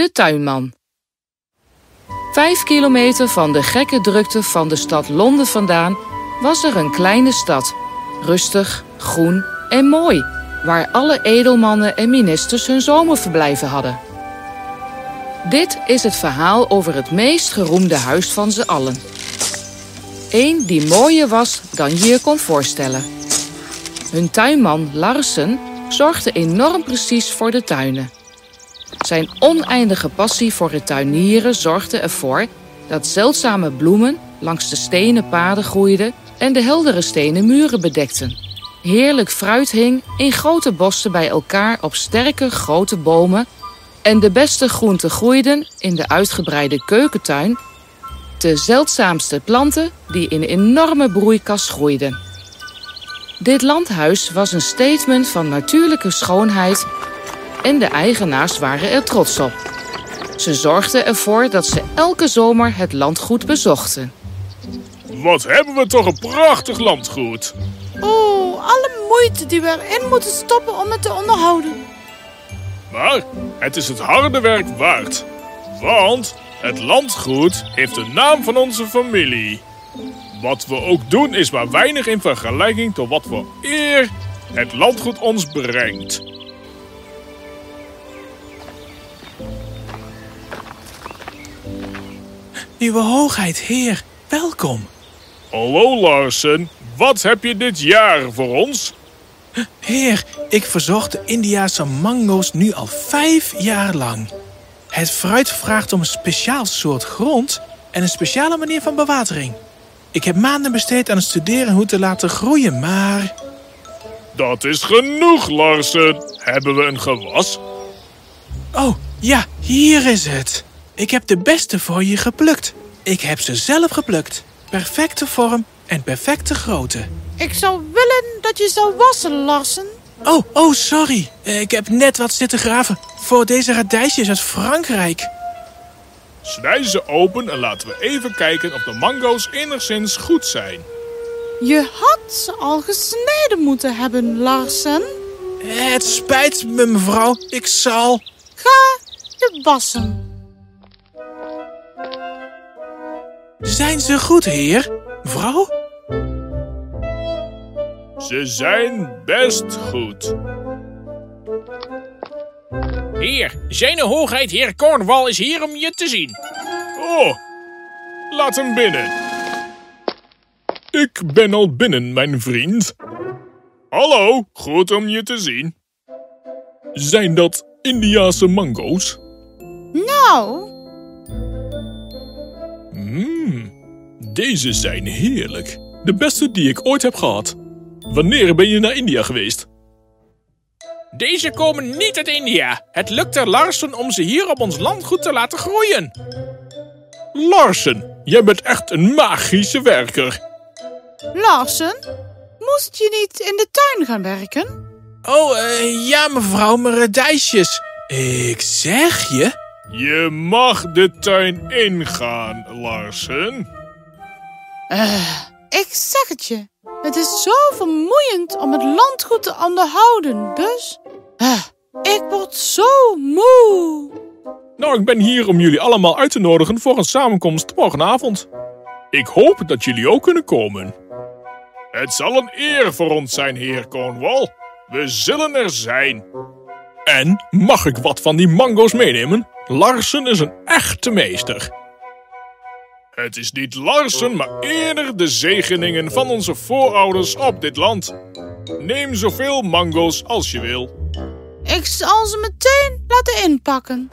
de tuinman. Vijf kilometer van de gekke drukte van de stad Londen vandaan was er een kleine stad. Rustig, groen en mooi, waar alle edelmannen en ministers hun zomerverblijven hadden. Dit is het verhaal over het meest geroemde huis van ze allen. Eén die mooier was dan je je kon voorstellen. Hun tuinman Larsen zorgde enorm precies voor de tuinen. Zijn oneindige passie voor het tuinieren zorgde ervoor dat zeldzame bloemen langs de stenen paden groeiden en de heldere stenen muren bedekten. Heerlijk fruit hing in grote bossen bij elkaar op sterke grote bomen en de beste groenten groeiden in de uitgebreide keukentuin, de zeldzaamste planten die in enorme broeikas groeiden. Dit landhuis was een statement van natuurlijke schoonheid en de eigenaars waren er trots op. Ze zorgden ervoor dat ze elke zomer het landgoed bezochten. Wat hebben we toch een prachtig landgoed. Oh, alle moeite die we erin moeten stoppen om het te onderhouden. Maar het is het harde werk waard. Want het landgoed heeft de naam van onze familie. Wat we ook doen is maar weinig in vergelijking tot wat voor eer het landgoed ons brengt. Uwe hoogheid, heer, welkom. Hallo Larsen, wat heb je dit jaar voor ons? Heer, ik verzocht de Indiase mango's nu al vijf jaar lang. Het fruit vraagt om een speciaal soort grond en een speciale manier van bewatering. Ik heb maanden besteed aan het studeren hoe te laten groeien, maar... Dat is genoeg, Larsen. Hebben we een gewas? Oh, ja, hier is het. Ik heb de beste voor je geplukt. Ik heb ze zelf geplukt. Perfecte vorm en perfecte grootte. Ik zou willen dat je zou wassen, Larsen. Oh, oh, sorry. Ik heb net wat zitten graven voor deze radijsjes uit Frankrijk. Snij ze open en laten we even kijken of de mango's enigszins goed zijn. Je had ze al gesneden moeten hebben, Larsen. Het spijt me, mevrouw. Ik zal... Ga je wassen. Zijn ze goed, heer? Mevrouw? Ze zijn best goed. Heer, zijn hoogheid heer Cornwall is hier om je te zien. Oh, laat hem binnen. Ik ben al binnen, mijn vriend. Hallo, goed om je te zien. Zijn dat Indiase mango's? Nou, Mmm, deze zijn heerlijk. De beste die ik ooit heb gehad. Wanneer ben je naar India geweest? Deze komen niet uit India. Het lukt er Larsen om ze hier op ons landgoed te laten groeien. Larsen, jij bent echt een magische werker. Larsen, moest je niet in de tuin gaan werken? Oh, eh, ja, mevrouw, mijn radijsjes. Ik zeg je... Je mag de tuin ingaan, Larsen. Ik zeg het je. Het is zo vermoeiend om het landgoed te onderhouden, dus... eh, ik word zo moe. Nou, ik ben hier om jullie allemaal uit te nodigen voor een samenkomst morgenavond. Ik hoop dat jullie ook kunnen komen. Het zal een eer voor ons zijn, heer Cornwall. We zullen er zijn. En mag ik wat van die mango's meenemen? Larsen is een echte meester. Het is niet Larsen, maar eerder de zegeningen van onze voorouders op dit land. Neem zoveel mango's als je wil. Ik zal ze meteen laten inpakken.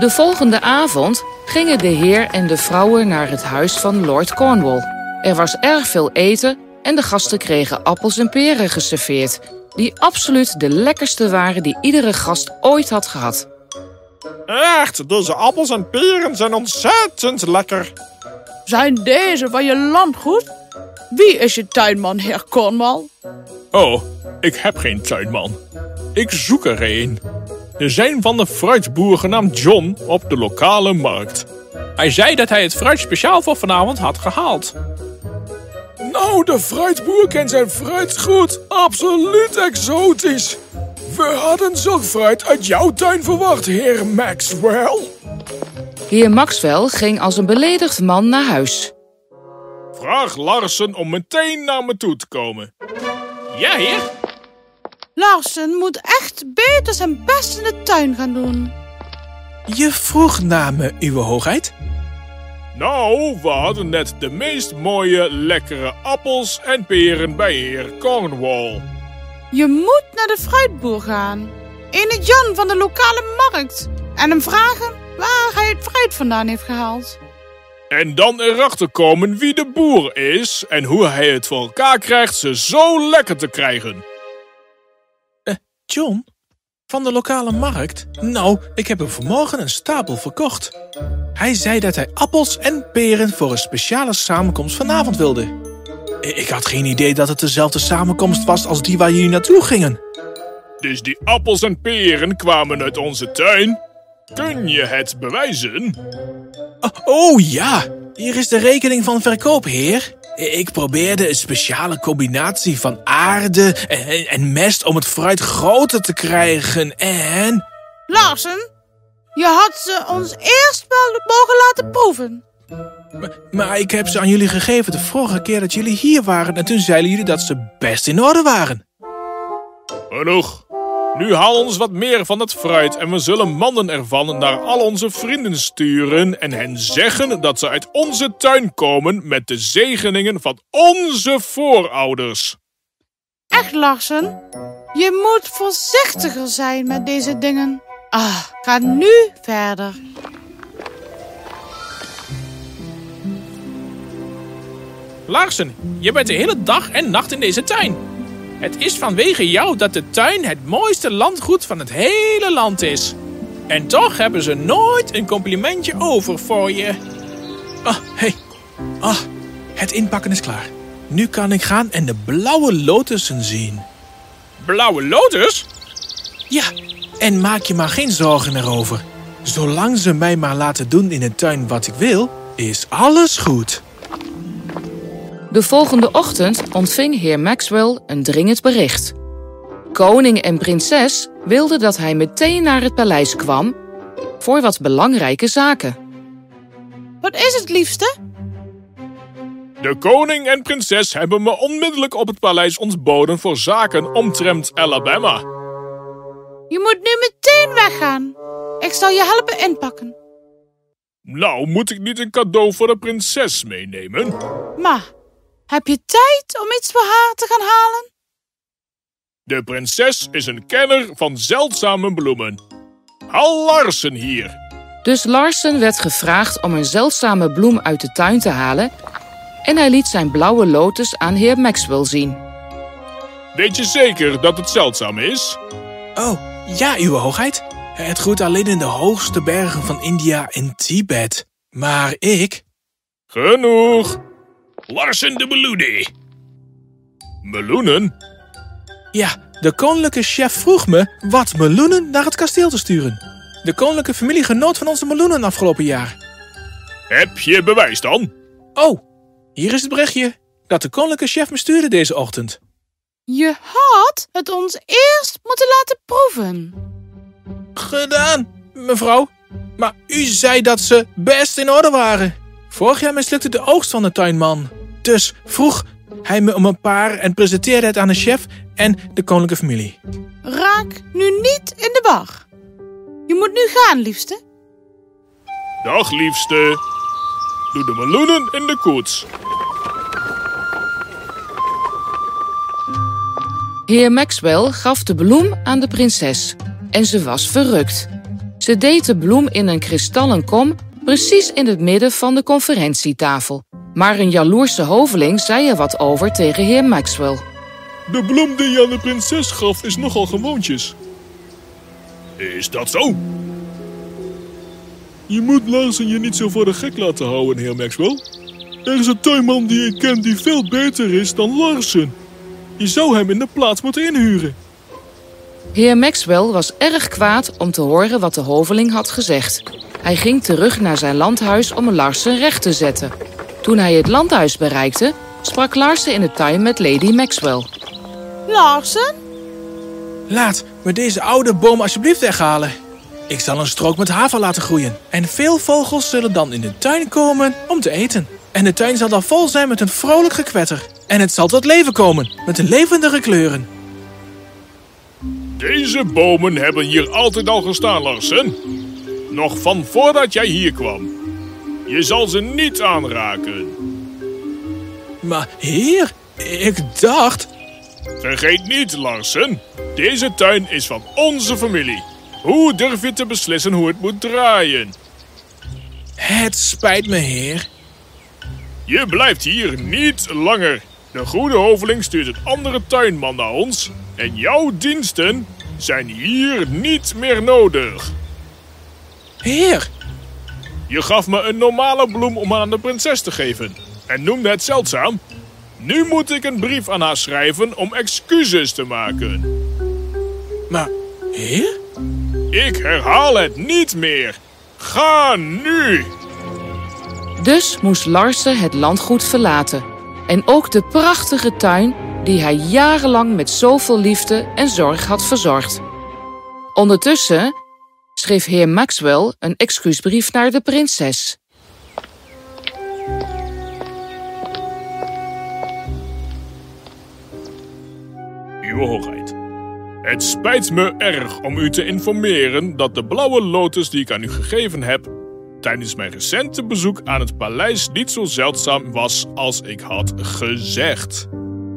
De volgende avond gingen de heer en de vrouwen naar het huis van Lord Cornwall. Er was erg veel eten en de gasten kregen appels en peren geserveerd, die absoluut de lekkerste waren die iedere gast ooit had gehad. Echt, deze appels en peren zijn ontzettend lekker. Zijn deze van je landgoed? Wie is je tuinman, heer Cornwall? Oh, ik heb geen tuinman. Ik zoek er een. Er zijn van de fruitboer genaamd John op de lokale markt. Hij zei dat hij het fruit speciaal voor vanavond had gehaald. Nou, de fruitboer kent zijn fruit goed. Absoluut exotisch. We hadden zorgfruit uit jouw tuin verwacht, heer Maxwell. Heer Maxwell ging als een beledigd man naar huis. Vraag Larsen om meteen naar me toe te komen. Ja, heer. Larsen moet echt beter zijn best in de tuin gaan doen. Je vroeg naar me, uw hoogheid. Nou, we hadden net de meest mooie, lekkere appels en peren bij heer Cornwall. Je moet naar de fruitboer gaan. Ene Jan van de lokale markt. En hem vragen waar hij het fruit vandaan heeft gehaald. En dan erachter komen wie de boer is en hoe hij het voor elkaar krijgt ze zo lekker te krijgen. John? Van de lokale markt? Nou, ik heb hem vanmorgen een stapel verkocht. Hij zei dat hij appels en peren voor een speciale samenkomst vanavond wilde. Ik had geen idee dat het dezelfde samenkomst was als die waar jullie naartoe gingen. Dus die appels en peren kwamen uit onze tuin? Kun je het bewijzen? Oh, oh ja, hier is de rekening van verkoop, heer. Ik probeerde een speciale combinatie van aarde en, en mest om het fruit groter te krijgen en... Larsen, je had ze ons eerst wel mogen laten proeven. Maar ik heb ze aan jullie gegeven de vorige keer dat jullie hier waren en toen zeiden jullie dat ze best in orde waren. Genoeg. Nu haal ons wat meer van het fruit en we zullen mannen ervan naar al onze vrienden sturen en hen zeggen dat ze uit onze tuin komen met de zegeningen van onze voorouders. Echt, Larsen? Je moet voorzichtiger zijn met deze dingen. Ah, ga nu verder. Larsen, je bent de hele dag en nacht in deze tuin. Het is vanwege jou dat de tuin het mooiste landgoed van het hele land is. En toch hebben ze nooit een complimentje over voor je. Ah, hey. Ah, het inpakken is klaar. Nu kan ik gaan en de blauwe lotussen zien. Blauwe lotus? Ja, en maak je maar geen zorgen erover. Zolang ze mij maar laten doen in de tuin wat ik wil, is alles goed. De volgende ochtend ontving heer Maxwell een dringend bericht. Koning en prinses wilden dat hij meteen naar het paleis kwam voor wat belangrijke zaken. Wat is het, liefste? De koning en prinses hebben me onmiddellijk op het paleis ontboden voor zaken omtrent Alabama. Je moet nu meteen weggaan. Ik zal je helpen inpakken. Nou, moet ik niet een cadeau voor de prinses meenemen? Maar, heb je tijd om iets voor haar te gaan halen? De prinses is een kenner van zeldzame bloemen. Haal Larsen hier. Dus Larsen werd gevraagd om een zeldzame bloem uit de tuin te halen en hij liet zijn blauwe lotus aan heer Maxwell zien. Weet je zeker dat het zeldzaam is? Oh, ja, uw hoogheid. Het groeit alleen in de hoogste bergen van India en Tibet. Maar ik... Genoeg. Larsen de meloene. Meloenen? Ja, de koninklijke chef vroeg me wat meloenen naar het kasteel te sturen. De koninklijke familie genoot van onze meloenen afgelopen jaar. Heb je bewijs dan? Oh, hier is het berichtje dat de koninklijke chef me stuurde deze ochtend. Je had het ons eerst moeten laten proeven. Gedaan, mevrouw. Maar u zei dat ze best in orde waren. Vorig jaar mislukte de oogst van de tuinman. Dus vroeg hij me om een paar en presenteerde het aan de chef en de koninklijke familie. Raak nu niet in de bar. Je moet nu gaan, liefste. Dag liefste. Doe de meloenen in de koets. Heer Maxwell gaf de bloem aan de prinses en ze was verrukt. Ze deed de bloem in een kristallen kom precies in het midden van de conferentietafel. Maar een jaloerse hoveling zei er wat over tegen heer Maxwell. De bloem die je aan de prinses gaf is nogal gewoontjes. Is dat zo? Je moet Larsen je niet zo voor de gek laten houden, heer Maxwell. Er is een tuinman die ik ken die veel beter is dan Larsen. Je zou hem in de plaats moeten inhuren. Heer Maxwell was erg kwaad om te horen wat de hoveling had gezegd. Hij ging terug naar zijn landhuis om Larsen recht te zetten. Toen hij het landhuis bereikte, sprak Larsen in de tuin met Lady Maxwell. Larsen? Laat me deze oude boom alsjeblieft weghalen. Ik zal een strook met haver laten groeien. En veel vogels zullen dan in de tuin komen om te eten. En de tuin zal dan vol zijn met een vrolijk gekwetter. En het zal tot leven komen met levendige kleuren. Deze bomen hebben hier altijd al gestaan, Larsen. Nog van voordat jij hier kwam. Je zal ze niet aanraken. Maar heer, ik dacht... Vergeet niet, Larsen. Deze tuin is van onze familie. Hoe durf je te beslissen hoe het moet draaien? Het spijt me, heer. Je blijft hier niet langer. De goede hoveling stuurt een andere tuinman naar ons. En jouw diensten zijn hier niet meer nodig. Heer, Je gaf me een normale bloem om aan de prinses te geven. En noemde het zeldzaam. Nu moet ik een brief aan haar schrijven om excuses te maken. maar heer? Ik herhaal het niet meer. Ga nu! Dus moest Larsen het landgoed verlaten. En ook de prachtige tuin die hij jarenlang met zoveel liefde en zorg had verzorgd. Ondertussen schreef heer Maxwell een excuusbrief naar de prinses. Uwe hoogheid. Het spijt me erg om u te informeren dat de blauwe lotus die ik aan u gegeven heb... tijdens mijn recente bezoek aan het paleis niet zo zeldzaam was als ik had gezegd.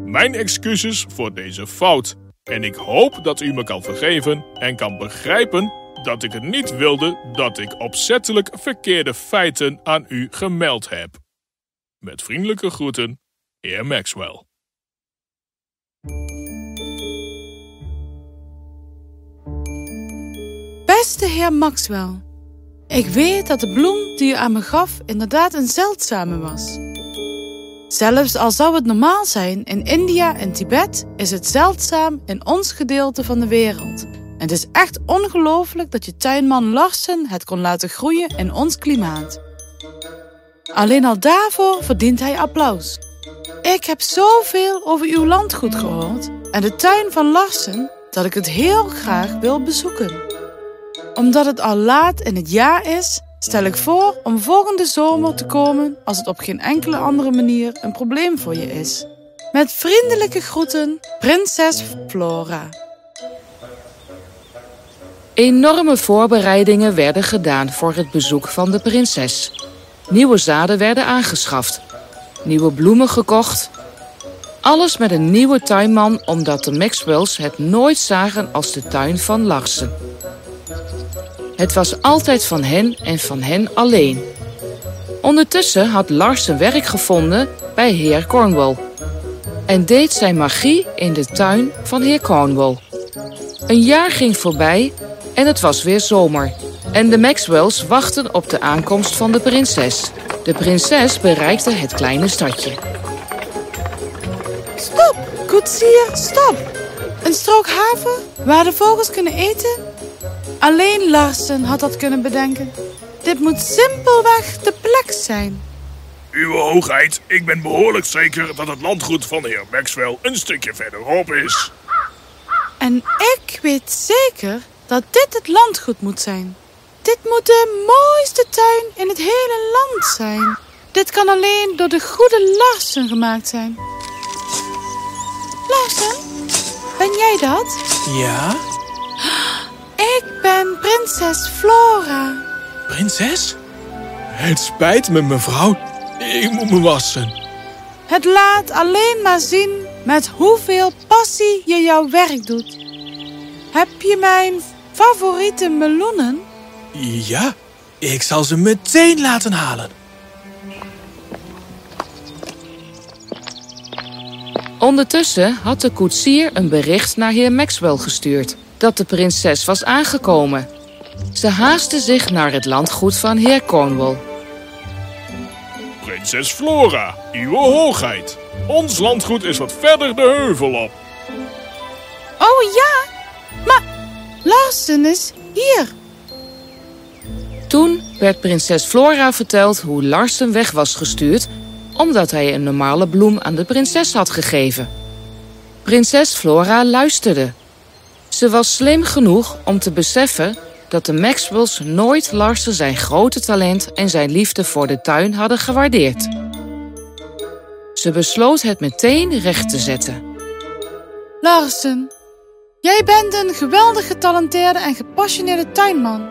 Mijn excuses voor deze fout. En ik hoop dat u me kan vergeven en kan begrijpen dat ik het niet wilde dat ik opzettelijk verkeerde feiten aan u gemeld heb. Met vriendelijke groeten, heer Maxwell. Beste heer Maxwell, ik weet dat de bloem die u aan me gaf inderdaad een zeldzame was. Zelfs al zou het normaal zijn in India en Tibet, is het zeldzaam in ons gedeelte van de wereld. Het is echt ongelooflijk dat je tuinman Larsen het kon laten groeien in ons klimaat. Alleen al daarvoor verdient hij applaus. Ik heb zoveel over uw landgoed gehoord en de tuin van Larsen dat ik het heel graag wil bezoeken omdat het al laat in het jaar is, stel ik voor om volgende zomer te komen als het op geen enkele andere manier een probleem voor je is. Met vriendelijke groeten, Prinses Flora. Enorme voorbereidingen werden gedaan voor het bezoek van de prinses. Nieuwe zaden werden aangeschaft, nieuwe bloemen gekocht. Alles met een nieuwe tuinman omdat de Maxwells het nooit zagen als de tuin van Larsen. Het was altijd van hen en van hen alleen. Ondertussen had Larsen werk gevonden bij heer Cornwall en deed zijn magie in de tuin van heer Cornwall. Een jaar ging voorbij en het was weer zomer. En de Maxwells wachten op de aankomst van de prinses. De prinses bereikte het kleine stadje. Stop, koetsier, stop! Een strook haver waar de vogels kunnen eten? Alleen Larsen had dat kunnen bedenken. Dit moet simpelweg de plek zijn. Uwe hoogheid, ik ben behoorlijk zeker dat het landgoed van heer Maxwell een stukje verderop is. En ik weet zeker dat dit het landgoed moet zijn. Dit moet de mooiste tuin in het hele land zijn. Dit kan alleen door de goede Larsen gemaakt zijn. Larsen, ben jij dat? Ja? Ik ben prinses Flora. Prinses? Het spijt me, mevrouw. Ik moet me wassen. Het laat alleen maar zien met hoeveel passie je jouw werk doet. Heb je mijn favoriete meloenen? Ja, ik zal ze meteen laten halen. Ondertussen had de koetsier een bericht naar heer Maxwell gestuurd dat de prinses was aangekomen. Ze haastte zich naar het landgoed van heer Cornwall. Prinses Flora, uwe hoogheid. Ons landgoed is wat verder de heuvel op. Oh ja, Larsen is hier. Toen werd prinses Flora verteld hoe Larsen weg was gestuurd omdat hij een normale bloem aan de prinses had gegeven. Prinses Flora luisterde. Ze was slim genoeg om te beseffen dat de Maxwells nooit Larsen zijn grote talent en zijn liefde voor de tuin hadden gewaardeerd. Ze besloot het meteen recht te zetten. Larsen, jij bent een geweldig getalenteerde en gepassioneerde tuinman.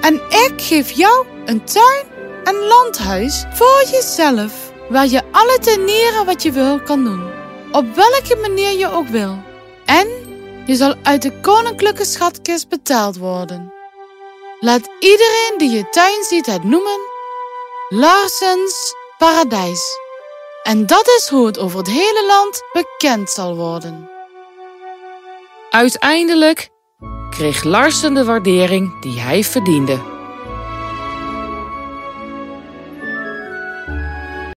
En ik geef jou een tuin en landhuis voor jezelf, waar je alle tenieren wat je wil kan doen. Op welke manier je ook wil. En je zal uit de koninklijke schatkist betaald worden. Laat iedereen die je tuin ziet het noemen Larsens Paradijs. En dat is hoe het over het hele land bekend zal worden. Uiteindelijk kreeg Larsen de waardering die hij verdiende.